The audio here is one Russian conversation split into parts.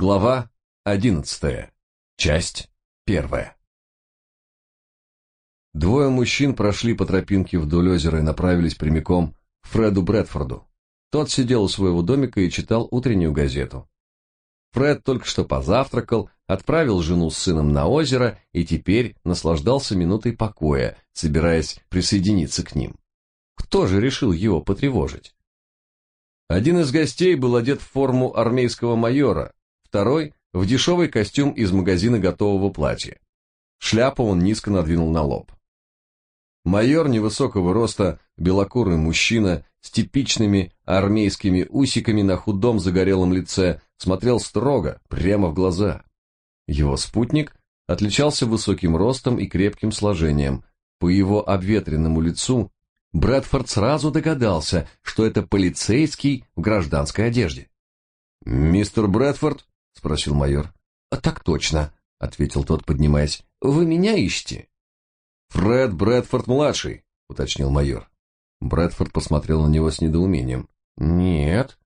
Глава одиннадцатая. Часть первая. Двое мужчин прошли по тропинке вдоль озера и направились прямиком к Фреду Брэдфорду. Тот сидел у своего домика и читал утреннюю газету. Фред только что позавтракал, отправил жену с сыном на озеро и теперь наслаждался минутой покоя, собираясь присоединиться к ним. Кто же решил его потревожить? Один из гостей был одет в форму армейского майора, второй – в дешевый костюм из магазина готового платья. Шляпу он низко надвинул на лоб. Майор невысокого роста, белокурый мужчина с типичными армейскими усиками на худом загорелом лице, смотрел строго, прямо в глаза. Его спутник отличался высоким ростом и крепким сложением. По его обветренному лицу Брэдфорд сразу догадался, что это полицейский в гражданской одежде. «Мистер Брэдфорд?» — спросил майор. «А так точно», — ответил тот, поднимаясь. «Вы меня ищете?» «Фред Брэдфорд-младший», — уточнил майор. Брэдфорд посмотрел на него с недоумением. «Нет,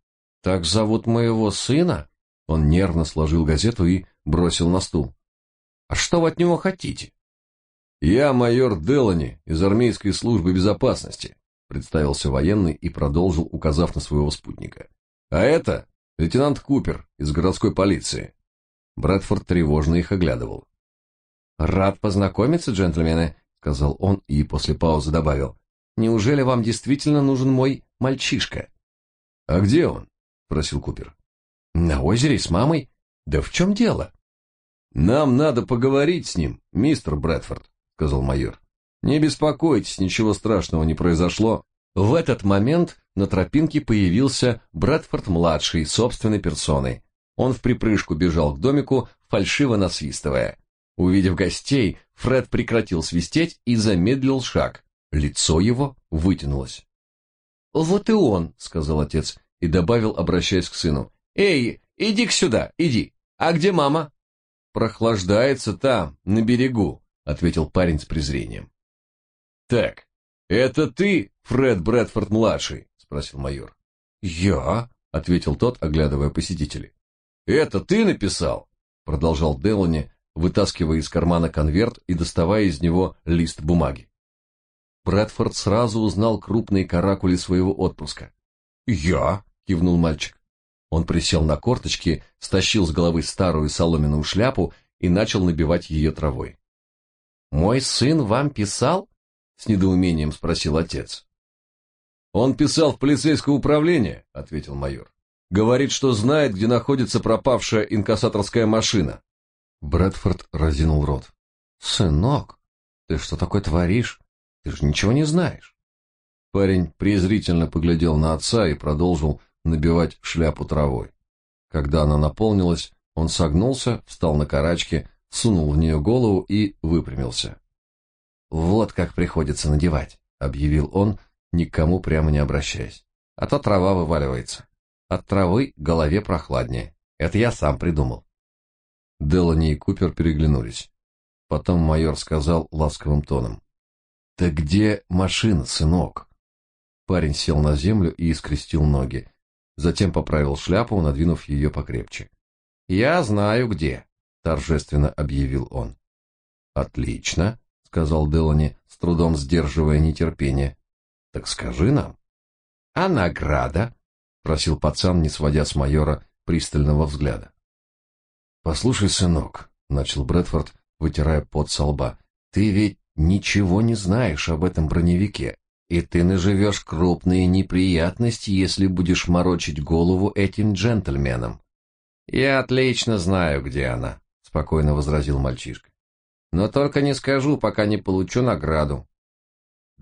так зовут моего сына?» Он нервно сложил газету и бросил на стул. «А что вы от него хотите?» «Я майор Делани из армейской службы безопасности», — представился военный и продолжил, указав на своего спутника. «А это Лейтенант Купер из городской полиции. Брэдфорд тревожно их оглядывал. Рад познакомиться, джентльмены, сказал он и после паузы добавил: Неужели вам действительно нужен мой мальчишка? А где он? спросил Купер. На озере с мамой. Да в чем дело? Нам надо поговорить с ним, мистер Брэдфорд, сказал майор. Не беспокойтесь, ничего страшного не произошло. В этот момент на тропинке появился Брэдфорд-младший собственной персоной. Он в припрыжку бежал к домику, фальшиво насвистывая. Увидев гостей, Фред прекратил свистеть и замедлил шаг. Лицо его вытянулось. «Вот и он», — сказал отец, и добавил, обращаясь к сыну. «Эй, иди к сюда, иди. А где мама?» «Прохлаждается там, на берегу», — ответил парень с презрением. «Так, это ты, Фред Брэдфорд-младший?» Спросил майор. «Я?» — ответил тот, оглядывая посетителей. «Это ты написал?» — продолжал Делани, вытаскивая из кармана конверт и доставая из него лист бумаги. Брэдфорд сразу узнал крупные каракули своего отпуска. «Я?» — кивнул мальчик. Он присел на корточки, стащил с головы старую соломенную шляпу и начал набивать ее травой. «Мой сын вам писал?» — с недоумением спросил отец. Он писал в полицейское управление, ответил майор. Говорит, что знает, где находится пропавшая инкассаторская машина. Брэдфорд разинул рот. Сынок, ты что такое творишь? Ты же ничего не знаешь. Парень презрительно поглядел на отца и продолжил набивать шляпу травой. Когда она наполнилась, он согнулся, встал на карачки, сунул в нее голову и выпрямился. Вот как приходится надевать, объявил он, никому прямо не обращаясь. А то трава вываливается. От травы голове прохладнее. Это я сам придумал. Делани и Купер переглянулись. Потом майор сказал ласковым тоном. «Да где машина, сынок?» Парень сел на землю и скрестил ноги. Затем поправил шляпу, надвинув ее покрепче. «Я знаю, где», — торжественно объявил он. «Отлично», — сказал Делани, с трудом сдерживая нетерпение. Так скажи нам. А награда? просил пацан, не сводя с майора пристального взгляда. Послушай, сынок, начал Брэдфорд, вытирая пот со лба. Ты ведь ничего не знаешь об этом броневике, и ты наживешь крупные неприятности, если будешь морочить голову этим джентльменам. Я отлично знаю, где она, спокойно возразил мальчишка. Но только не скажу, пока не получу награду.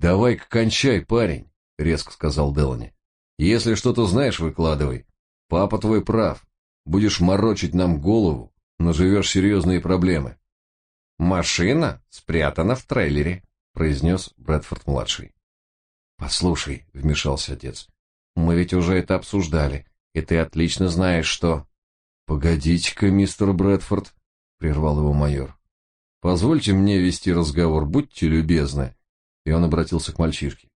«Давай-ка кончай, парень», — резко сказал Делани. «Если что-то знаешь, выкладывай. Папа твой прав. Будешь морочить нам голову, наживешь серьезные проблемы». «Машина спрятана в трейлере», — произнес Брэдфорд-младший. «Послушай», — вмешался отец, — «мы ведь уже это обсуждали, и ты отлично знаешь, что...» «Погодите-ка, мистер Брэдфорд», — прервал его майор. «Позвольте мне вести разговор, будьте любезны, и он обратился к мальчишке.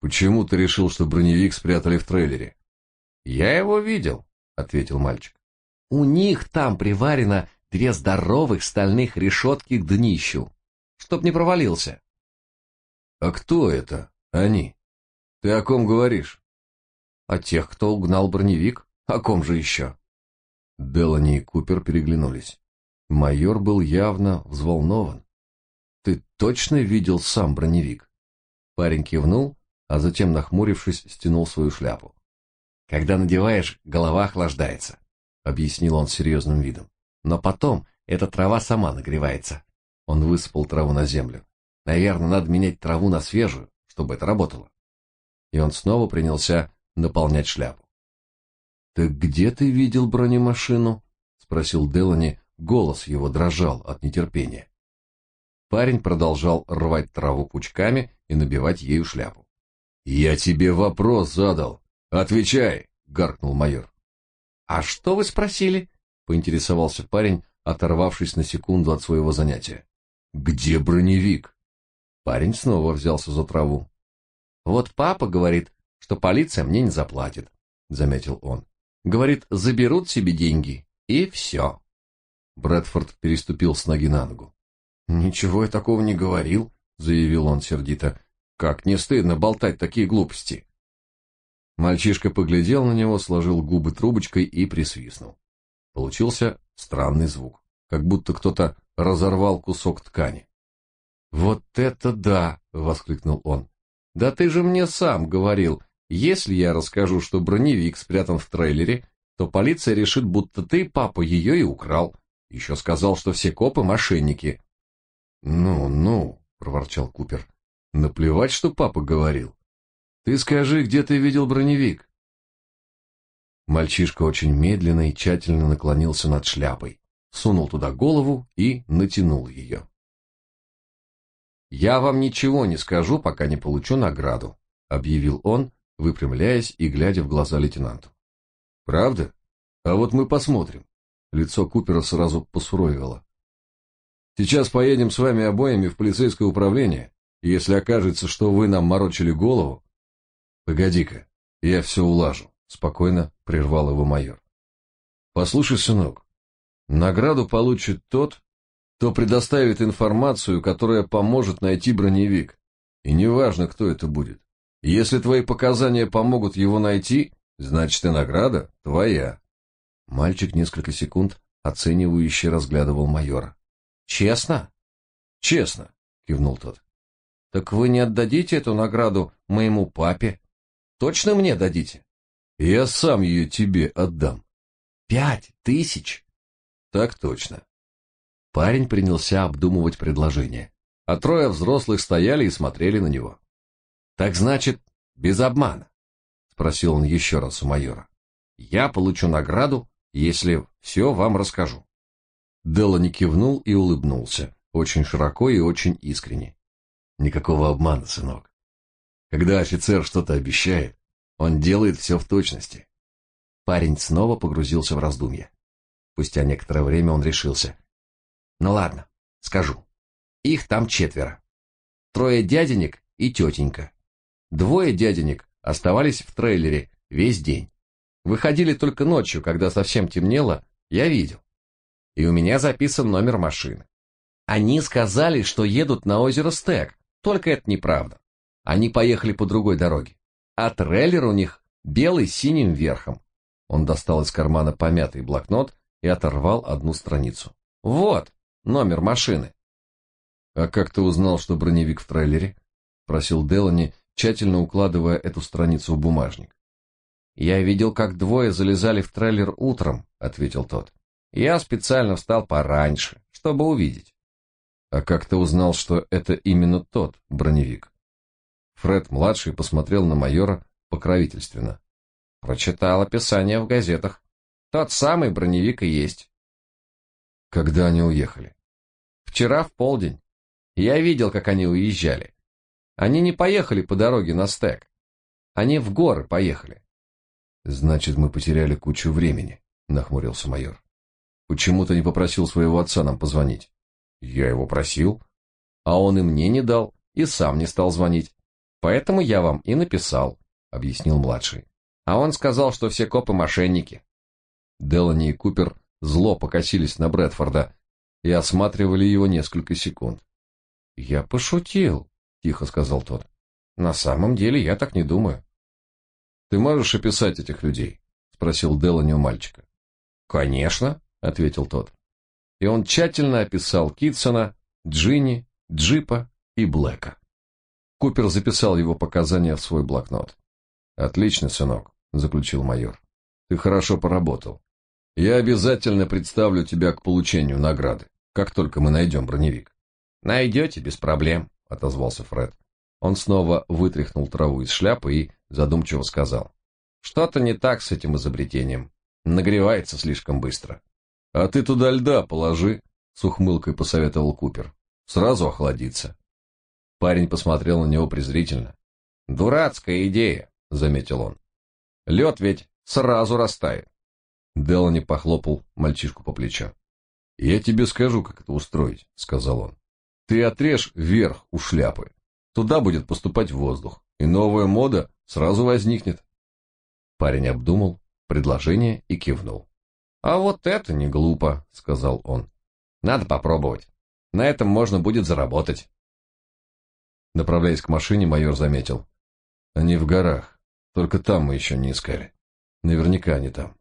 «Почему ты решил, что броневик спрятали в трейлере?» «Я его видел», — ответил мальчик. У них там приварено две здоровых стальных решетки к днищу, чтоб не провалился. А кто это? Они? Ты о ком говоришь? О тех, кто угнал броневик. О ком же еще? Делани и Купер переглянулись. Майор был явно взволнован. Ты точно видел сам броневик? Парень кивнул, а затем, нахмурившись, стянул свою шляпу. Когда надеваешь, голова охлаждается, объяснил он серьезным видом. Но потом эта трава сама нагревается. Он высыпал траву на землю. Наверное, надо менять траву на свежую, чтобы это работало. И он снова принялся наполнять шляпу. «Так где ты видел бронемашину?» — спросил Делани, голос его дрожал от нетерпения. Парень продолжал рвать траву пучками и набивать ею шляпу. «Я тебе вопрос задал. Отвечай!» — гаркнул майор. «А что вы спросили?» — поинтересовался парень, оторвавшись на секунду от своего занятия. «Где броневик?» Парень снова взялся за траву. «Вот папа говорит, что полиция мне не заплатит», — заметил он. «Говорит, заберут себе деньги, и все». Брэдфорд переступил с ноги на ногу. «Ничего я такого не говорил», — заявил он сердито. «Как не стыдно болтать такие глупости?» Мальчишка поглядел на него, сложил губы трубочкой и присвистнул. Получился странный звук, как будто кто-то разорвал кусок ткани. «Вот это да!» — воскликнул он. «Да ты же мне сам говорил, если я расскажу, что броневик спрятан в трейлере, то полиция решит, будто ты, папа, ее и украл. Еще сказал, что все копы — мошенники». «Ну, ну», — проворчал Купер, — «наплевать, что папа говорил. Ты скажи, где ты видел броневик?» Мальчишка очень медленно и тщательно наклонился над шляпой, сунул туда голову и натянул ее. «Я вам ничего не скажу, пока не получу награду», — объявил он, выпрямляясь и глядя в глаза лейтенанту. «Правда? А вот мы посмотрим». Лицо Купера сразу посуровило. «Сейчас поедем с вами обоими в полицейское управление, и если окажется, что вы нам морочили голову...» «Погоди-ка, я все улажу», — спокойно прервал его майор. «Послушай, сынок, награду получит тот, то предоставит информацию, которая поможет найти броневик. И неважно, кто это будет. Если твои показания помогут его найти, значит и награда твоя. Мальчик несколько секунд оценивающе разглядывал майора. Честно? Честно, кивнул тот. Так вы не отдадите эту награду моему папе? Точно мне дадите? Я сам ее тебе отдам. Пять тысяч? Так точно. Парень принялся обдумывать предложение, а трое взрослых стояли и смотрели на него. «Так значит, без обмана?» — спросил он еще раз у майора. «Я получу награду, если все вам расскажу». Делани кивнул и улыбнулся, очень широко и очень искренне. «Никакого обмана, сынок. Когда офицер что-то обещает, он делает все в точности». Парень снова погрузился в раздумья. Спустя некоторое время он решился. Ну ладно, скажу. Их там четверо. Трое дяденек и тетенька. Двое дяденек оставались в трейлере весь день. Выходили только ночью, когда совсем темнело, я видел. И у меня записан номер машины. Они сказали, что едут на озеро Стек, только это неправда. Они поехали по другой дороге. А трейлер у них белый с синим верхом. Он достал из кармана помятый блокнот и оторвал одну страницу. Вот, номер машины. А как ты узнал, что броневик в трейлере? просил Делани, тщательно укладывая эту страницу в бумажник. Я видел, как двое залезали в трейлер утром, ответил тот. Я специально встал пораньше, чтобы увидеть. А как ты узнал, что это именно тот броневик? Фред младший посмотрел на майора покровительственно. Прочитал описание в газетах. Тот самый броневик и есть. Когда они уехали? Вчера в полдень. Я видел, как они уезжали. Они не поехали по дороге на стек. Они в горы поехали. Значит, мы потеряли кучу времени, нахмурился майор. Почему ты не попросил своего отца нам позвонить? Я его просил, а он и мне не дал, и сам не стал звонить. Поэтому я вам и написал, объяснил младший. А он сказал, что все копы мошенники. Делани и Купер зло покосились на Брэдфорда и осматривали его несколько секунд. «Я пошутил», — тихо сказал тот. «На самом деле я так не думаю». «Ты можешь описать этих людей?» — спросил Делани у мальчика. «Конечно», — ответил тот. И он тщательно описал Китсона, Джинни, Джипа и Блэка. Купер записал его показания в свой блокнот. «Отлично, сынок», — заключил майор. «Ты хорошо поработал. Я обязательно представлю тебя к получению награды, как только мы найдем броневик». «Найдете, без проблем», — отозвался Фред. Он снова вытряхнул траву из шляпы и задумчиво сказал. «Что-то не так с этим изобретением. Нагревается слишком быстро». «А ты туда льда положи», — с ухмылкой посоветовал Купер. «Сразу охладится». Парень посмотрел на него презрительно. «Дурацкая идея», — заметил он. «Лед ведь сразу растает». Делани похлопал мальчишку по плечу. «Я тебе скажу, как это устроить», — сказал он. «Ты отрежь вверх у шляпы. Туда будет поступать воздух, и новая мода сразу возникнет». Парень обдумал предложение и кивнул. «А вот это не глупо», — сказал он. «Надо попробовать. На этом можно будет заработать». Направляясь к машине, майор заметил. Они в горах. Только там мы еще не искали. Наверняка они там.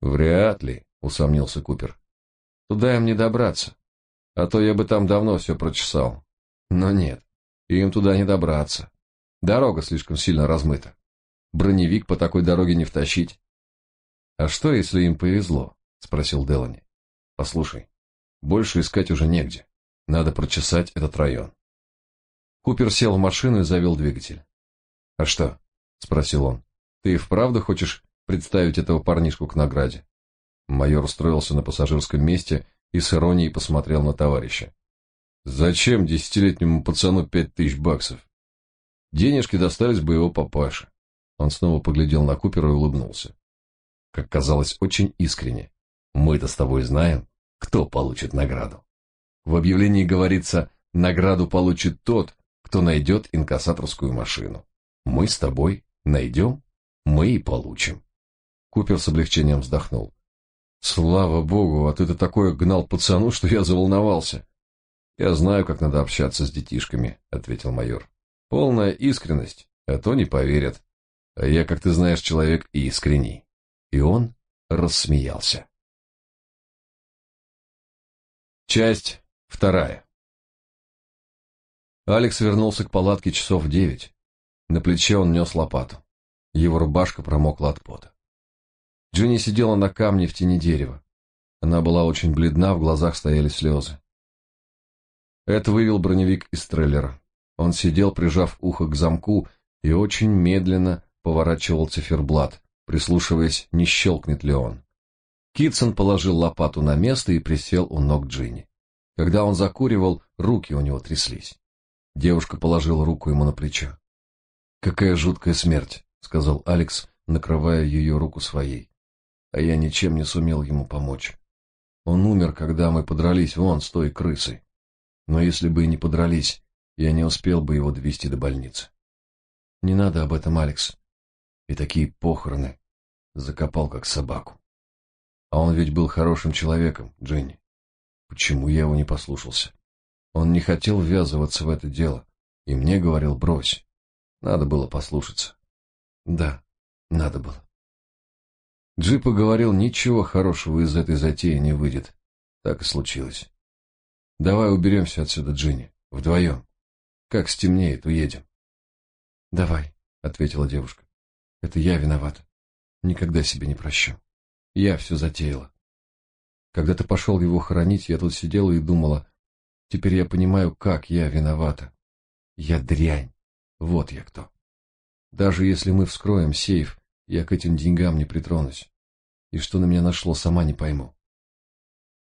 Вряд ли, усомнился Купер. Туда им не добраться. А то я бы там давно все прочесал. Но нет, им туда не добраться. Дорога слишком сильно размыта. Броневик по такой дороге не втащить. А что, если им повезло? спросил Делани. Послушай, больше искать уже негде. Надо прочесать этот район. Купер сел в машину и завел двигатель. «А что?» — спросил он. «Ты и вправду хочешь представить этого парнишку к награде?» Майор устроился на пассажирском месте и с иронией посмотрел на товарища. «Зачем десятилетнему пацану пять тысяч баксов? Денежки достались бы его папаше». Он снова поглядел на Купера и улыбнулся. Как казалось, очень искренне. «Мы-то с тобой знаем, кто получит награду». В объявлении говорится «награду получит тот, кто найдет инкассаторскую машину. Мы с тобой найдем, мы и получим. Купер с облегчением вздохнул. Слава богу, а ты-то такое гнал пацану, что я заволновался. Я знаю, как надо общаться с детишками, ответил майор. Полная искренность, а то не поверят. А я, как ты знаешь, человек искренний. И он рассмеялся. Часть вторая. Алекс вернулся к палатке часов девять. На плече он нес лопату. Его рубашка промокла от пота. Джинни сидела на камне в тени дерева. Она была очень бледна, в глазах стояли слезы. Это вывел броневик из трейлера. Он сидел, прижав ухо к замку, и очень медленно поворачивал циферблат, прислушиваясь, не щелкнет ли он. Китсон положил лопату на место и присел у ног Джинни. Когда он закуривал, руки у него тряслись. Девушка положила руку ему на плечо. «Какая жуткая смерть», — сказал Алекс, накрывая ее руку своей. «А я ничем не сумел ему помочь. Он умер, когда мы подрались вон с той крысой. Но если бы и не подрались, я не успел бы его довести до больницы. Не надо об этом, Алекс. И такие похороны закопал, как собаку. А он ведь был хорошим человеком, Дженни. Почему я его не послушался? Он не хотел ввязываться в это дело, и мне говорил брось. Надо было послушаться. Да, надо было. Джипа говорил, ничего хорошего из этой затеи не выйдет. Так и случилось. Давай уберемся отсюда, Джинни, вдвоем. Как стемнеет, уедем. Давай, ответила девушка. Это я виновата. Никогда себе не прощу. Я все затеяла. Когда ты пошел его хоронить, я тут сидела и думала, Теперь я понимаю, как я виновата. Я дрянь. Вот я кто. Даже если мы вскроем сейф, я к этим деньгам не притронусь. И что на меня нашло, сама не пойму.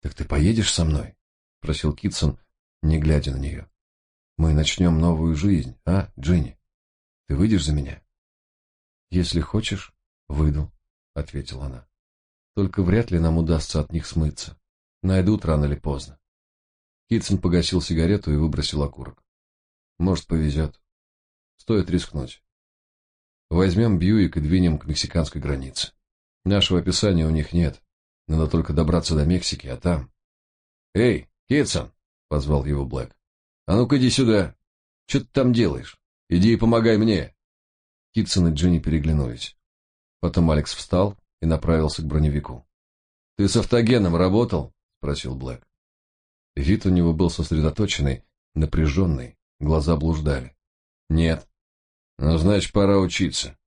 Так ты поедешь со мной? просил Китсон, не глядя на нее. Мы начнем новую жизнь, а, Джинни? Ты выйдешь за меня? Если хочешь, выйду, ответила она. Только вряд ли нам удастся от них смыться. Найдут рано или поздно. Китсон погасил сигарету и выбросил окурок. Может, повезет. Стоит рискнуть. Возьмем Бьюик и двинем к мексиканской границе. Нашего описания у них нет. Надо только добраться до Мексики, а там... «Эй, Китсон!» — позвал его Блэк. «А ну-ка иди сюда! Что ты там делаешь? Иди и помогай мне!» Китсон и Джинни переглянулись. Потом Алекс встал и направился к броневику. «Ты с автогеном работал?» — спросил Блэк. Вид у него был сосредоточенный, напряженный, глаза блуждали. «Нет». «Ну, значит, пора учиться.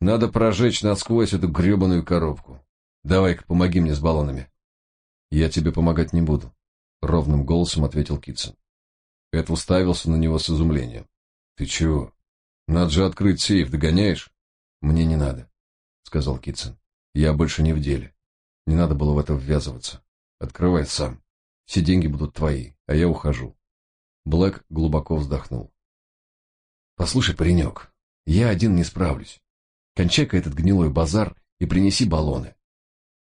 Надо прожечь насквозь эту гребаную коробку. Давай-ка помоги мне с баллонами». «Я тебе помогать не буду», — ровным голосом ответил Китсон. Эд уставился на него с изумлением. «Ты чего? Надо же открыть сейф, догоняешь?» «Мне не надо», — сказал Китсон. «Я больше не в деле. Не надо было в это ввязываться. Открывай сам. Все деньги будут твои, а я ухожу». Блэк глубоко вздохнул. «Послушай, паренек, я один не справлюсь. Кончай-ка этот гнилой базар и принеси баллоны.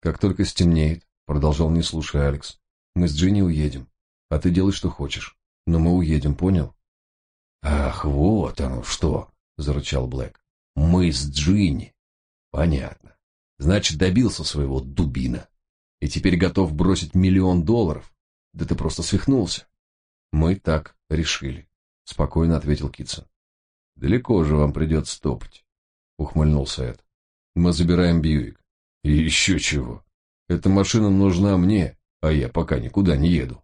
Как только стемнеет, продолжал не слушая Алекс, мы с Джинни уедем. А ты делай, что хочешь. Но мы уедем, понял? Ах, вот оно что, зарычал Блэк. Мы с Джинни. Понятно. Значит, добился своего дубина. И теперь готов бросить миллион долларов. Да ты просто свихнулся. Мы так решили, спокойно ответил Китсон. Далеко же вам придется топать ухмыльнулся Эд. Мы забираем Бьюик. И еще чего. Эта машина нужна мне, а я пока никуда не еду.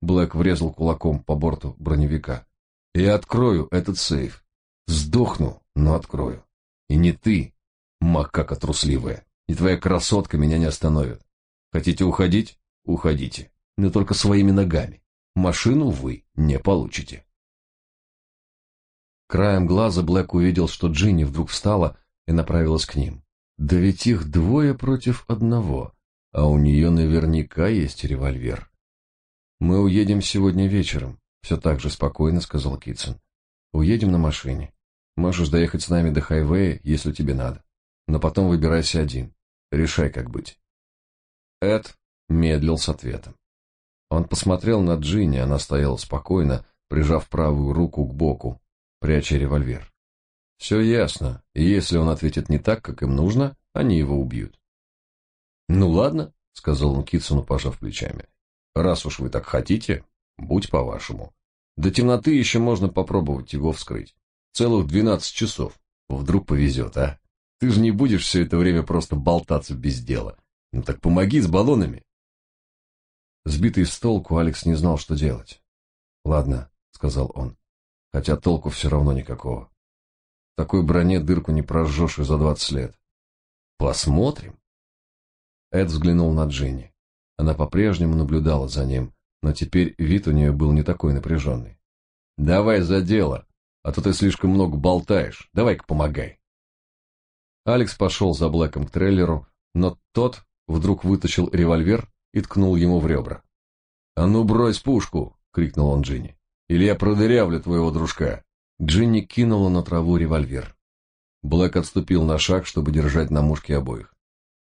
Блэк врезал кулаком по борту броневика. Я открою этот сейф. Сдохну, но открою. И не ты, макака трусливая, и твоя красотка меня не остановит. Хотите уходить? Уходите. Но только своими ногами. Машину вы не получите. Краем глаза Блэк увидел, что Джинни вдруг встала и направилась к ним. Да ведь их двое против одного, а у нее наверняка есть револьвер. Мы уедем сегодня вечером, все так же спокойно сказал Китсон. Уедем на машине. Можешь доехать с нами до хайвея, если тебе надо. Но потом выбирайся один. Решай, как быть. Эд медлил с ответом. Он посмотрел на Джинни, она стояла спокойно, прижав правую руку к боку, пряча револьвер. Все ясно, и если он ответит не так, как им нужно, они его убьют. «Ну ладно», — сказал он Китсону, пожав плечами. «Раз уж вы так хотите, будь по-вашему. До темноты еще можно попробовать его вскрыть. Целых двенадцать часов. Вдруг повезет, а? Ты же не будешь все это время просто болтаться без дела. Ну так помоги с баллонами». Сбитый с толку, Алекс не знал, что делать. «Ладно», — сказал он хотя толку все равно никакого. В такой броне дырку не прожжешь и за двадцать лет. Посмотрим. Эд взглянул на Джинни. Она по-прежнему наблюдала за ним, но теперь вид у нее был не такой напряженный. «Давай за дело, а то ты слишком много болтаешь. Давай-ка помогай». Алекс пошел за Блэком к трейлеру, но тот вдруг вытащил револьвер и ткнул ему в ребра. «А ну брось пушку!» — крикнул он Джинни или я продырявлю твоего дружка. Джинни кинула на траву револьвер. Блэк отступил на шаг, чтобы держать на мушке обоих.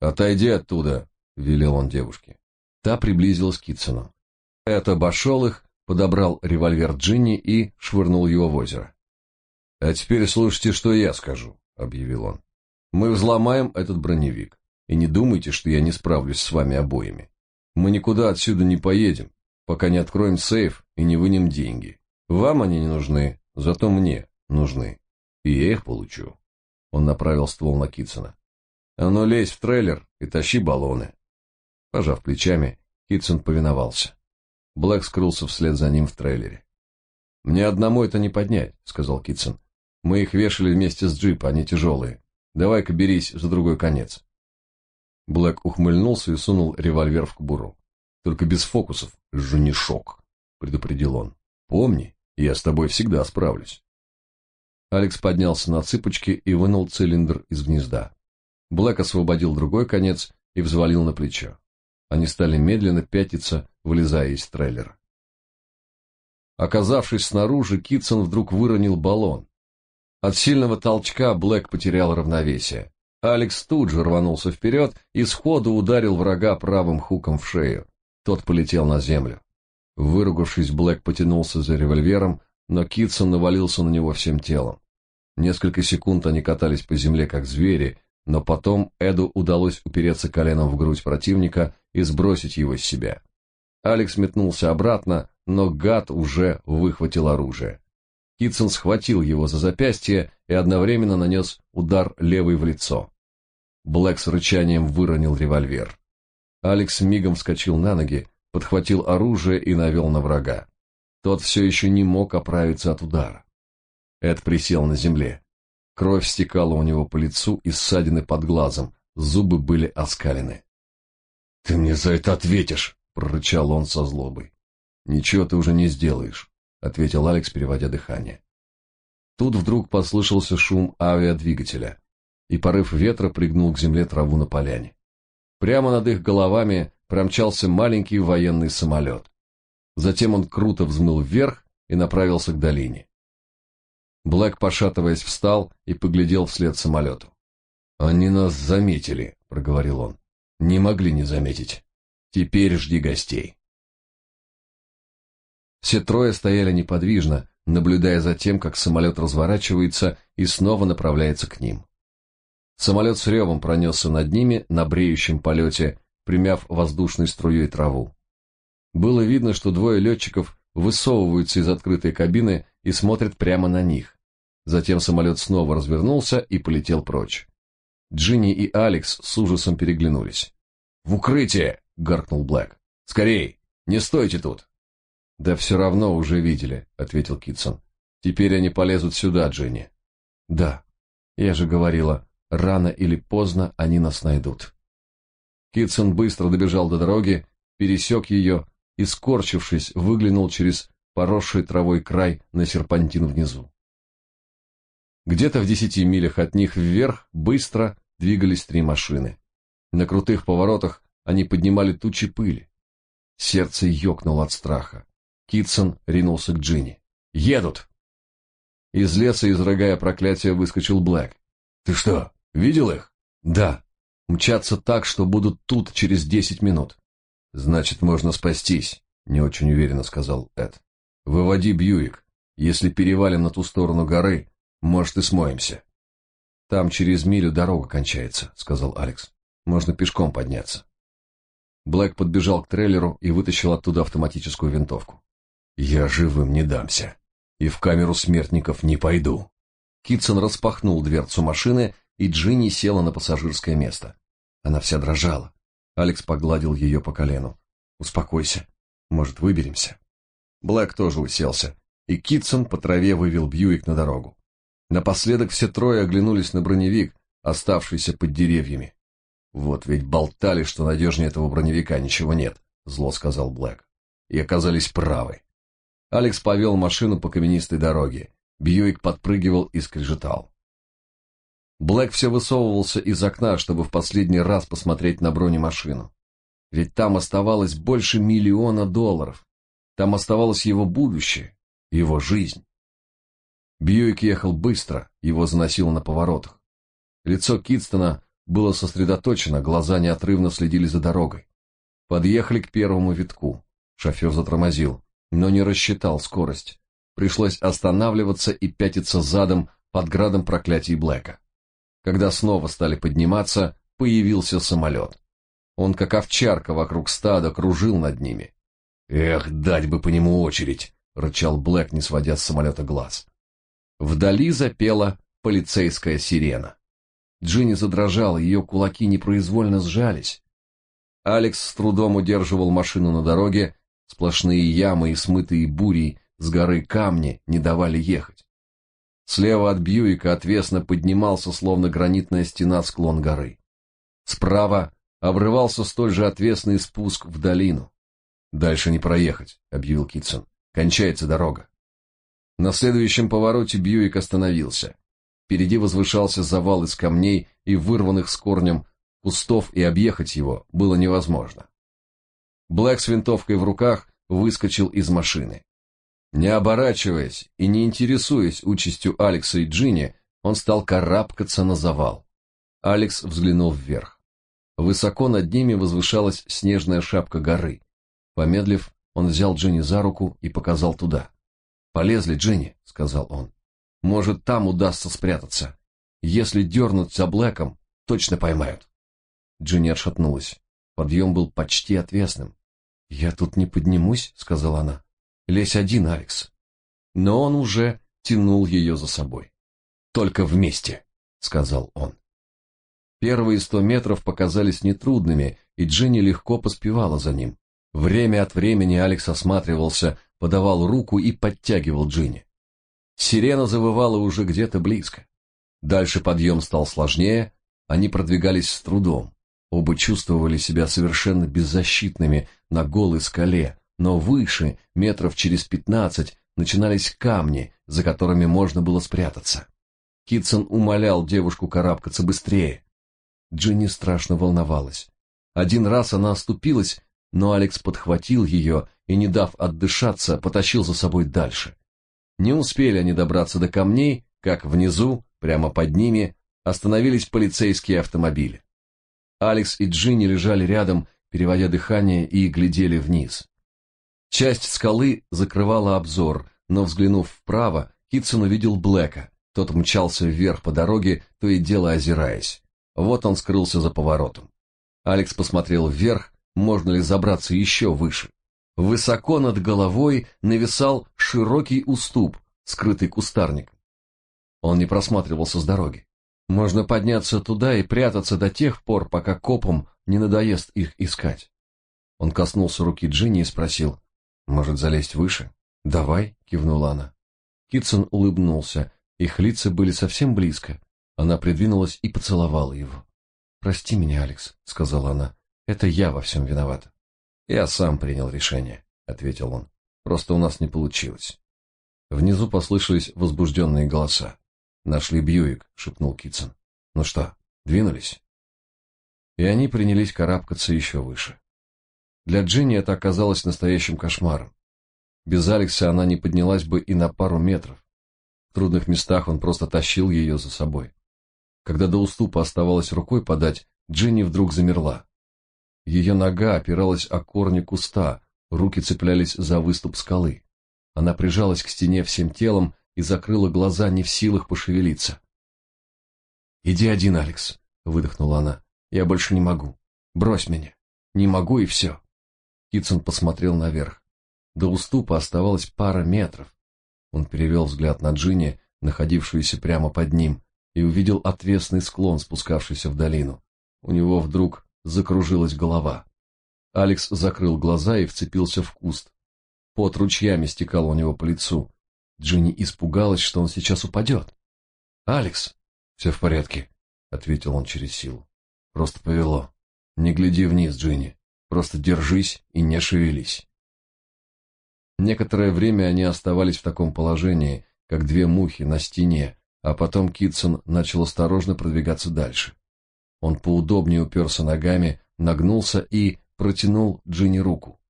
«Отойди оттуда», — велел он девушке. Та приблизилась к Китсону. Это обошел их, подобрал револьвер Джинни и швырнул его в озеро. «А теперь слушайте, что я скажу», — объявил он. «Мы взломаем этот броневик, и не думайте, что я не справлюсь с вами обоими. Мы никуда отсюда не поедем, пока не откроем сейф и не вынем деньги. Вам они не нужны, зато мне нужны. И я их получу. Он направил ствол на Китсона. А ну лезь в трейлер и тащи баллоны. Пожав плечами, Китсон повиновался. Блэк скрылся вслед за ним в трейлере. «Мне одному это не поднять», — сказал Китсон. «Мы их вешали вместе с джипа, они тяжелые. Давай-ка берись за другой конец». Блэк ухмыльнулся и сунул револьвер в кобуру. Только без фокусов, женишок, предупредил он. Помни, я с тобой всегда справлюсь. Алекс поднялся на цыпочки и вынул цилиндр из гнезда. Блэк освободил другой конец и взвалил на плечо. Они стали медленно пятиться, вылезая из трейлера. Оказавшись снаружи, Китсон вдруг выронил баллон. От сильного толчка Блэк потерял равновесие. Алекс тут же рванулся вперед и сходу ударил врага правым хуком в шею. Тот полетел на землю. Выругавшись, Блэк потянулся за револьвером, но Китсон навалился на него всем телом. Несколько секунд они катались по земле, как звери, но потом Эду удалось упереться коленом в грудь противника и сбросить его с себя. Алекс метнулся обратно, но гад уже выхватил оружие. Китсон схватил его за запястье и одновременно нанес удар левой в лицо. Блэк с рычанием выронил револьвер. Алекс мигом вскочил на ноги, подхватил оружие и навел на врага. Тот все еще не мог оправиться от удара. Эд присел на земле. Кровь стекала у него по лицу и ссадины под глазом, зубы были оскалены. «Ты мне за это ответишь!» — прорычал он со злобой. «Ничего ты уже не сделаешь», — ответил Алекс, переводя дыхание. Тут вдруг послышался шум авиадвигателя, и порыв ветра пригнул к земле траву на поляне. Прямо над их головами промчался маленький военный самолет. Затем он круто взмыл вверх и направился к долине. Блэк, пошатываясь, встал и поглядел вслед самолету. «Они нас заметили», — проговорил он. «Не могли не заметить. Теперь жди гостей». Все трое стояли неподвижно, наблюдая за тем, как самолет разворачивается и снова направляется к ним. Самолет с ревом пронесся над ними на бреющем полете, примяв воздушной струей траву. Было видно, что двое летчиков высовываются из открытой кабины и смотрят прямо на них. Затем самолет снова развернулся и полетел прочь. Джинни и Алекс с ужасом переглянулись. «В укрытие!» — гаркнул Блэк. «Скорей! Не стойте тут!» «Да все равно уже видели», — ответил Китсон. «Теперь они полезут сюда, Джинни». «Да, я же говорила, рано или поздно они нас найдут». Китсон быстро добежал до дороги, пересек ее и, скорчившись, выглянул через поросший травой край на серпантин внизу. Где-то в десяти милях от них вверх быстро двигались три машины. На крутых поворотах они поднимали тучи пыли. Сердце ёкнуло от страха. Китсон ринулся к Джинни. «Едут!» Из леса, изрыгая проклятие, выскочил Блэк. «Ты что, видел их?» «Да. Мчатся так, что будут тут через десять минут». «Значит, можно спастись», — не очень уверенно сказал Эд. «Выводи Бьюик. Если перевалим на ту сторону горы, может, и смоемся. Там через милю дорога кончается, сказал Алекс. Можно пешком подняться. Блэк подбежал к трейлеру и вытащил оттуда автоматическую винтовку. Я живым не дамся и в камеру смертников не пойду. Китсон распахнул дверцу машины, и Джинни села на пассажирское место. Она вся дрожала. Алекс погладил ее по колену. Успокойся. Может, выберемся. Блэк тоже уселся, и Китсон по траве вывел Бьюик на дорогу. Напоследок все трое оглянулись на броневик, оставшийся под деревьями. Вот ведь болтали, что надежнее этого броневика ничего нет, зло сказал Блэк. И оказались правы. Алекс повел машину по каменистой дороге. Бьюик подпрыгивал и скрежетал. Блэк все высовывался из окна, чтобы в последний раз посмотреть на бронемашину. Ведь там оставалось больше миллиона долларов. Там оставалось его будущее, его жизнь. Бьюик ехал быстро, его заносило на поворотах. Лицо Китстона было сосредоточено, глаза неотрывно следили за дорогой. Подъехали к первому витку. Шофер затормозил, но не рассчитал скорость. Пришлось останавливаться и пятиться задом под градом проклятий Блэка. Когда снова стали подниматься, появился самолет. Он, как овчарка вокруг стада, кружил над ними. «Эх, дать бы по нему очередь!» — рычал Блэк, не сводя с самолета глаз. Вдали запела полицейская сирена. Джинни задрожала, ее кулаки непроизвольно сжались. Алекс с трудом удерживал машину на дороге, сплошные ямы и смытые бурей с горы камни не давали ехать. Слева от Бьюика отвесно поднимался, словно гранитная стена, склон горы. Справа обрывался столь же отвесный спуск в долину. «Дальше не проехать», — объявил Китсон. «Кончается дорога». На следующем повороте Бьюик остановился. Впереди возвышался завал из камней и вырванных с корнем кустов, и объехать его было невозможно. Блэк с винтовкой в руках выскочил из машины. Не оборачиваясь и не интересуясь участью Алекса и Джинни, он стал карабкаться на завал. Алекс взглянул вверх. Высоко над ними возвышалась снежная шапка горы. Помедлив, он взял Джинни за руку и показал туда. «Полезли, Джинни», — сказал он. «Может, там удастся спрятаться. Если дернуть за Блэком, точно поймают. Джинни отшатнулась. Подъем был почти отвесным. «Я тут не поднимусь», — сказала она. «Лезь один, Алекс». Но он уже тянул ее за собой. «Только вместе», — сказал он. Первые сто метров показались нетрудными, и Джинни легко поспевала за ним. Время от времени Алекс осматривался, подавал руку и подтягивал Джинни. Сирена завывала уже где-то близко. Дальше подъем стал сложнее, они продвигались с трудом. Оба чувствовали себя совершенно беззащитными на голой скале, но выше, метров через пятнадцать, начинались камни, за которыми можно было спрятаться. Китсон умолял девушку карабкаться быстрее. Джинни страшно волновалась. Один раз она оступилась, но Алекс подхватил ее и, не дав отдышаться, потащил за собой дальше. Не успели они добраться до камней, как внизу, прямо под ними, остановились полицейские автомобили. Алекс и Джинни лежали рядом, переводя дыхание, и глядели вниз. Часть скалы закрывала обзор, но, взглянув вправо, Китсон увидел Блэка. Тот мчался вверх по дороге, то и дело озираясь. Вот он скрылся за поворотом. Алекс посмотрел вверх, можно ли забраться еще выше. Высоко над головой нависал широкий уступ, скрытый кустарником. Он не просматривался с дороги. Можно подняться туда и прятаться до тех пор, пока копам не надоест их искать. Он коснулся руки Джинни и спросил, «Может, залезть выше?» «Давай», — кивнула она. Китсон улыбнулся, их лица были совсем близко. Она придвинулась и поцеловала его. «Прости меня, Алекс», — сказала она, — «это я во всем виновата». «Я сам принял решение», — ответил он. «Просто у нас не получилось». Внизу послышались возбужденные голоса. «Нашли Бьюик», — шепнул Китсон. «Ну что, двинулись?» И они принялись карабкаться еще выше. Для Джинни это оказалось настоящим кошмаром. Без Алекса она не поднялась бы и на пару метров. В трудных местах он просто тащил ее за собой. Когда до уступа оставалось рукой подать, Джинни вдруг замерла. Ее нога опиралась о корни куста, руки цеплялись за выступ скалы. Она прижалась к стене всем телом и закрыла глаза, не в силах пошевелиться. «Иди один, Алекс», — выдохнула она. «Я больше не могу. Брось меня. Не могу и все». Китсон посмотрел наверх. До уступа оставалось пара метров. Он перевел взгляд на Джинни, находившуюся прямо под ним, и увидел отвесный склон, спускавшийся в долину. У него вдруг закружилась голова. Алекс закрыл глаза и вцепился в куст. Пот ручьями стекал у него по лицу. Джинни испугалась, что он сейчас упадет. «Алекс!» «Все в порядке», — ответил он через силу. «Просто повело. Не гляди вниз, Джинни. Просто держись и не шевелись». Некоторое время они оставались в таком положении, как две мухи на стене, а потом Китсон начал осторожно продвигаться дальше. Он поудобнее уперся ногами, нагнулся и протянул Джинни руку.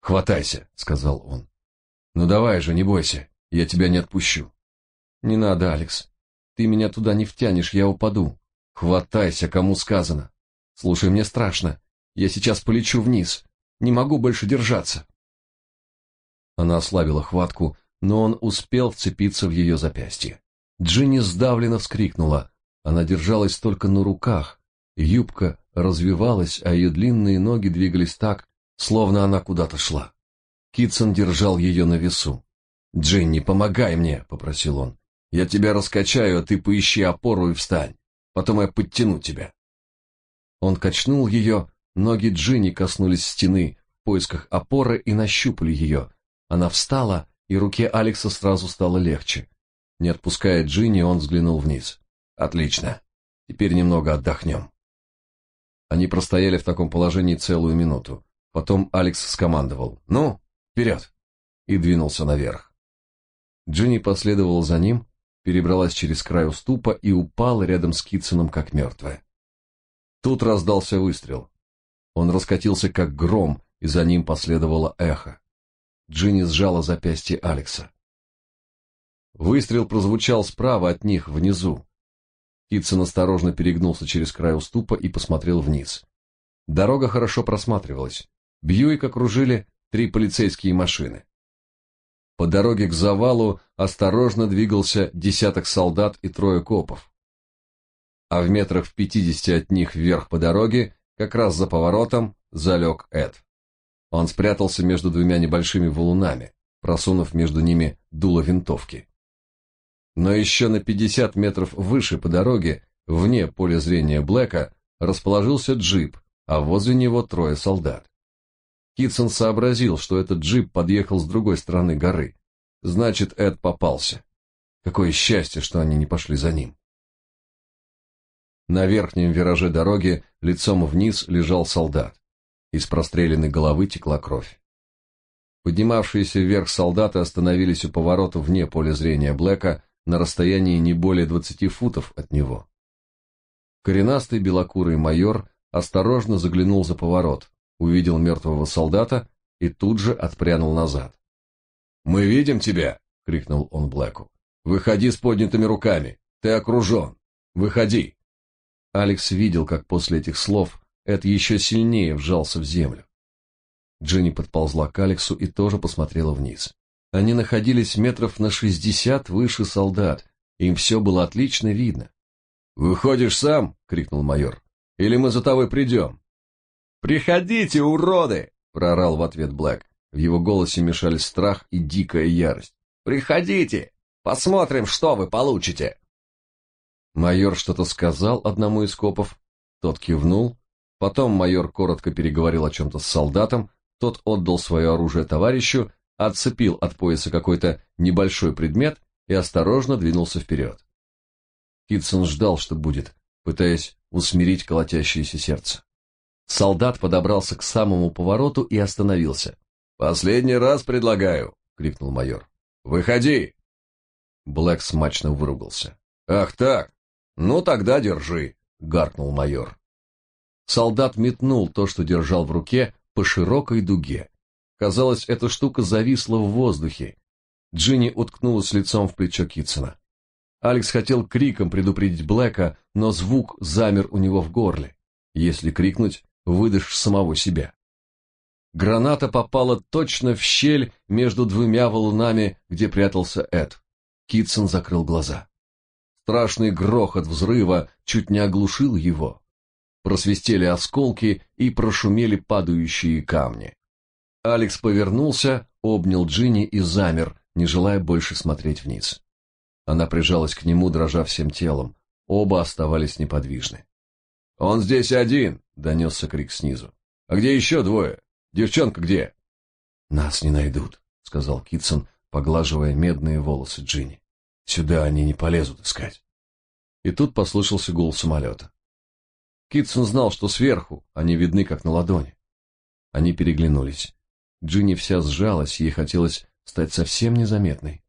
«Хватайся», — сказал он. «Ну давай же, не бойся, я тебя не отпущу». «Не надо, Алекс. Ты меня туда не втянешь, я упаду. Хватайся, кому сказано. Слушай, мне страшно. Я сейчас полечу вниз. Не могу больше держаться». Она ослабила хватку, но он успел вцепиться в ее запястье. Джинни сдавленно вскрикнула. Она держалась только на руках. Юбка развивалась, а ее длинные ноги двигались так, словно она куда-то шла. Китсон держал ее на весу. «Джинни, помогай мне!» — попросил он. «Я тебя раскачаю, а ты поищи опору и встань. Потом я подтяну тебя». Он качнул ее, ноги Джинни коснулись стены в поисках опоры и нащупали ее. Она встала, и руке Алекса сразу стало легче. Не отпуская Джинни, он взглянул вниз. «Отлично. Теперь немного отдохнем». Они простояли в таком положении целую минуту. Потом Алекс скомандовал «Ну, вперед!» и двинулся наверх. Джинни последовала за ним, перебралась через край уступа и упала рядом с Китсоном, как мертвая. Тут раздался выстрел. Он раскатился, как гром, и за ним последовало эхо. Джинни сжала запястье Алекса. Выстрел прозвучал справа от них, внизу. Китсон осторожно перегнулся через край уступа и посмотрел вниз. Дорога хорошо просматривалась. Бьюик окружили три полицейские машины. По дороге к завалу осторожно двигался десяток солдат и трое копов. а в метрах в пятидесяти от них вверх по дороге, как раз за поворотом, залег Эд. Он спрятался между двумя небольшими валунами, просунув между ними дуло винтовки. Но еще на пятьдесят метров выше по дороге, вне поля зрения Блэка, расположился джип, а возле него трое солдат. Китсон сообразил, что этот джип подъехал с другой стороны горы. Значит, Эд попался. Какое счастье, что они не пошли за ним. На верхнем вираже дороги лицом вниз лежал солдат. Из простреленной головы текла кровь. Поднимавшиеся вверх солдаты остановились у поворота вне поля зрения Блэка на расстоянии не более двадцати футов от него. Коренастый белокурый майор осторожно заглянул за поворот, увидел мертвого солдата и тут же отпрянул назад. «Мы видим тебя!» — крикнул он Блэку. «Выходи с поднятыми руками! Ты окружен! Выходи!» Алекс видел, как после этих слов Эд еще сильнее вжался в землю. Дженни подползла к Алексу и тоже посмотрела вниз. Они находились метров на шестьдесят выше солдат, им все было отлично видно. «Выходишь сам?» — крикнул майор. «Или мы за тобой придем?» «Приходите, уроды!» — проорал в ответ Блэк. В его голосе мешались страх и дикая ярость. «Приходите! Посмотрим, что вы получите!» Майор что-то сказал одному из копов, тот кивнул, потом майор коротко переговорил о чем-то с солдатом, тот отдал свое оружие товарищу, отцепил от пояса какой-то небольшой предмет и осторожно двинулся вперед. Китсон ждал, что будет, пытаясь усмирить колотящееся сердце. Солдат подобрался к самому повороту и остановился. «Последний раз предлагаю!» — крикнул майор. «Выходи!» Блэк смачно выругался. «Ах так! Ну тогда держи!» — гаркнул майор. Солдат метнул то, что держал в руке, по широкой дуге. Казалось, эта штука зависла в воздухе. Джинни уткнулась лицом в плечо Китсона. Алекс хотел криком предупредить Блэка, но звук замер у него в горле. Если крикнуть, выдашь самого себя. Граната попала точно в щель между двумя валунами, где прятался Эд. Китсон закрыл глаза. Страшный грохот взрыва чуть не оглушил его просвистели осколки и прошумели падающие камни. Алекс повернулся, обнял Джинни и замер, не желая больше смотреть вниз. Она прижалась к нему, дрожа всем телом. Оба оставались неподвижны. «Он здесь один!» — донесся крик снизу. «А где еще двое? Девчонка где?» «Нас не найдут», — сказал Китсон, поглаживая медные волосы Джинни. «Сюда они не полезут искать». И тут послышался гул самолета. Китсон знал, что сверху они видны как на ладони. Они переглянулись. Джинни вся сжалась, ей хотелось стать совсем незаметной.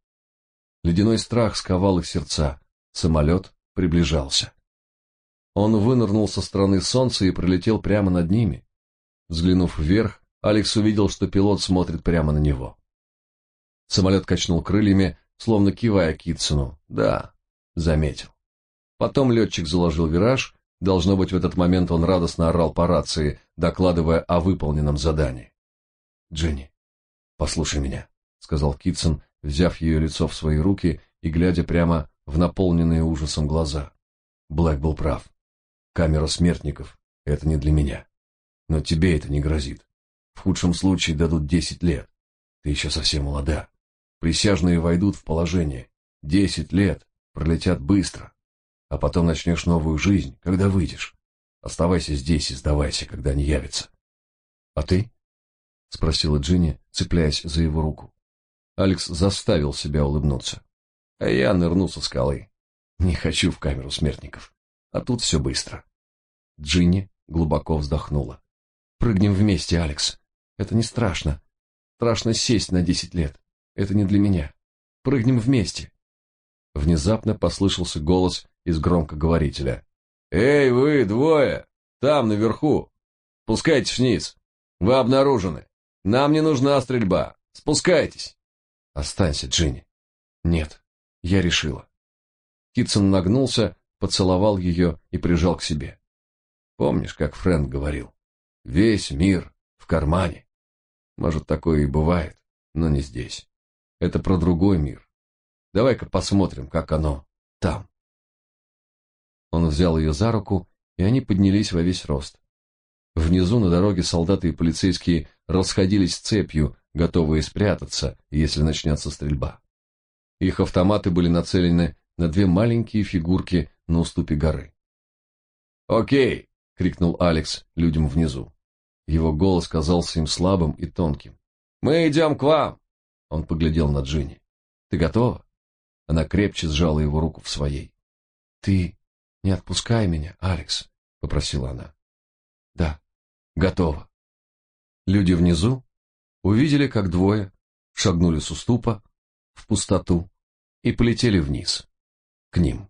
Ледяной страх сковал их сердца. Самолет приближался. Он вынырнул со стороны солнца и пролетел прямо над ними. Взглянув вверх, Алекс увидел, что пилот смотрит прямо на него. Самолет качнул крыльями, словно кивая Китсону. Да, заметил. Потом летчик заложил вираж Должно быть, в этот момент он радостно орал по рации, докладывая о выполненном задании. «Дженни, послушай меня», — сказал Китсон, взяв ее лицо в свои руки и глядя прямо в наполненные ужасом глаза. Блэк был прав. Камера смертников — это не для меня. Но тебе это не грозит. В худшем случае дадут десять лет. Ты еще совсем молода. Присяжные войдут в положение. Десять лет пролетят быстро а потом начнешь новую жизнь, когда выйдешь. Оставайся здесь и сдавайся, когда они явятся. — А ты? — спросила Джинни, цепляясь за его руку. Алекс заставил себя улыбнуться. А я нырну со скалы. Не хочу в камеру смертников. А тут все быстро. Джинни глубоко вздохнула. Прыгнем вместе, Алекс. Это не страшно. Страшно сесть на десять лет. Это не для меня. Прыгнем вместе. Внезапно послышался голос из громкоговорителя. «Эй, вы двое! Там, наверху! Спускайтесь вниз! Вы обнаружены! Нам не нужна стрельба! Спускайтесь!» «Останься, Джинни!» «Нет, я решила». Китсон нагнулся, поцеловал ее и прижал к себе. «Помнишь, как Фрэнк говорил? Весь мир в кармане. Может, такое и бывает, но не здесь. Это про другой мир. Давай-ка посмотрим, как оно там». Он взял ее за руку, и они поднялись во весь рост. Внизу на дороге солдаты и полицейские расходились цепью, готовые спрятаться, если начнется стрельба. Их автоматы были нацелены на две маленькие фигурки на уступе горы. «Окей!» — крикнул Алекс людям внизу. Его голос казался им слабым и тонким. «Мы идем к вам!» Он поглядел на Джинни. «Ты готова?» Она крепче сжала его руку в своей. «Ты не отпускай меня, Алекс», — попросила она. «Да, готова». Люди внизу увидели, как двое шагнули с уступа в пустоту и полетели вниз, к ним.